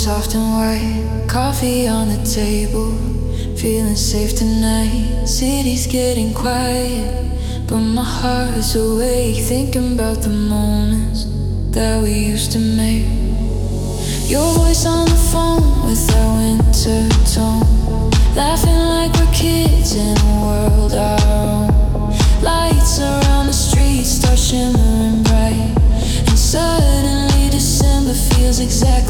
soft and white, coffee on the table. Feeling safe tonight, city's getting quiet. But my heart is awake, thinking about the moments that we used to make. Your voice on the phone with that winter tone. Laughing like we're kids in a world of.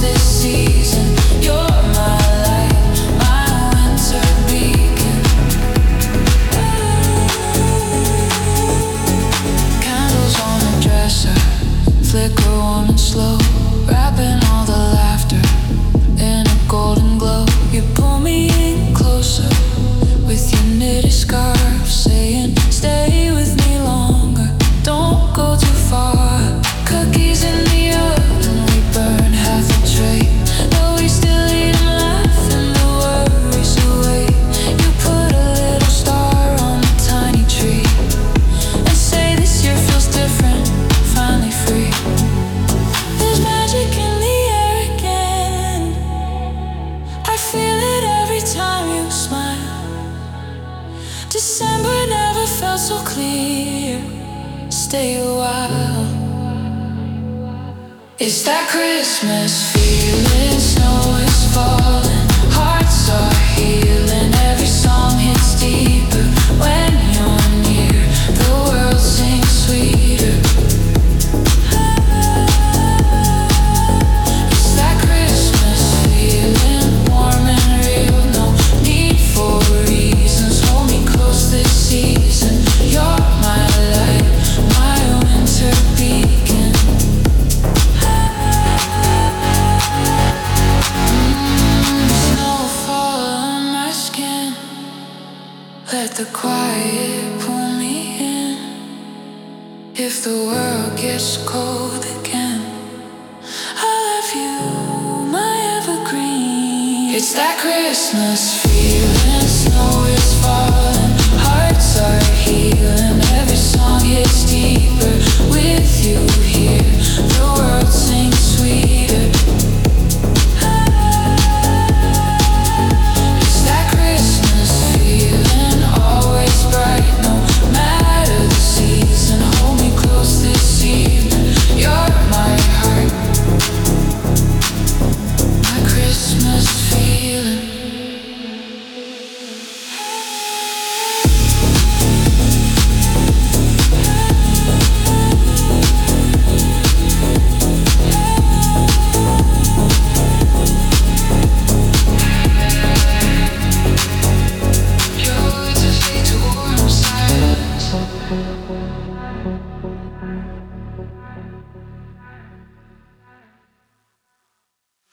this season. feel it every time you smile. December never felt so clear. Stay a while. It's that Christmas feeling so Let the quiet pull me in. If the world gets cold again, I love you, my evergreen. It's that Christmas feel.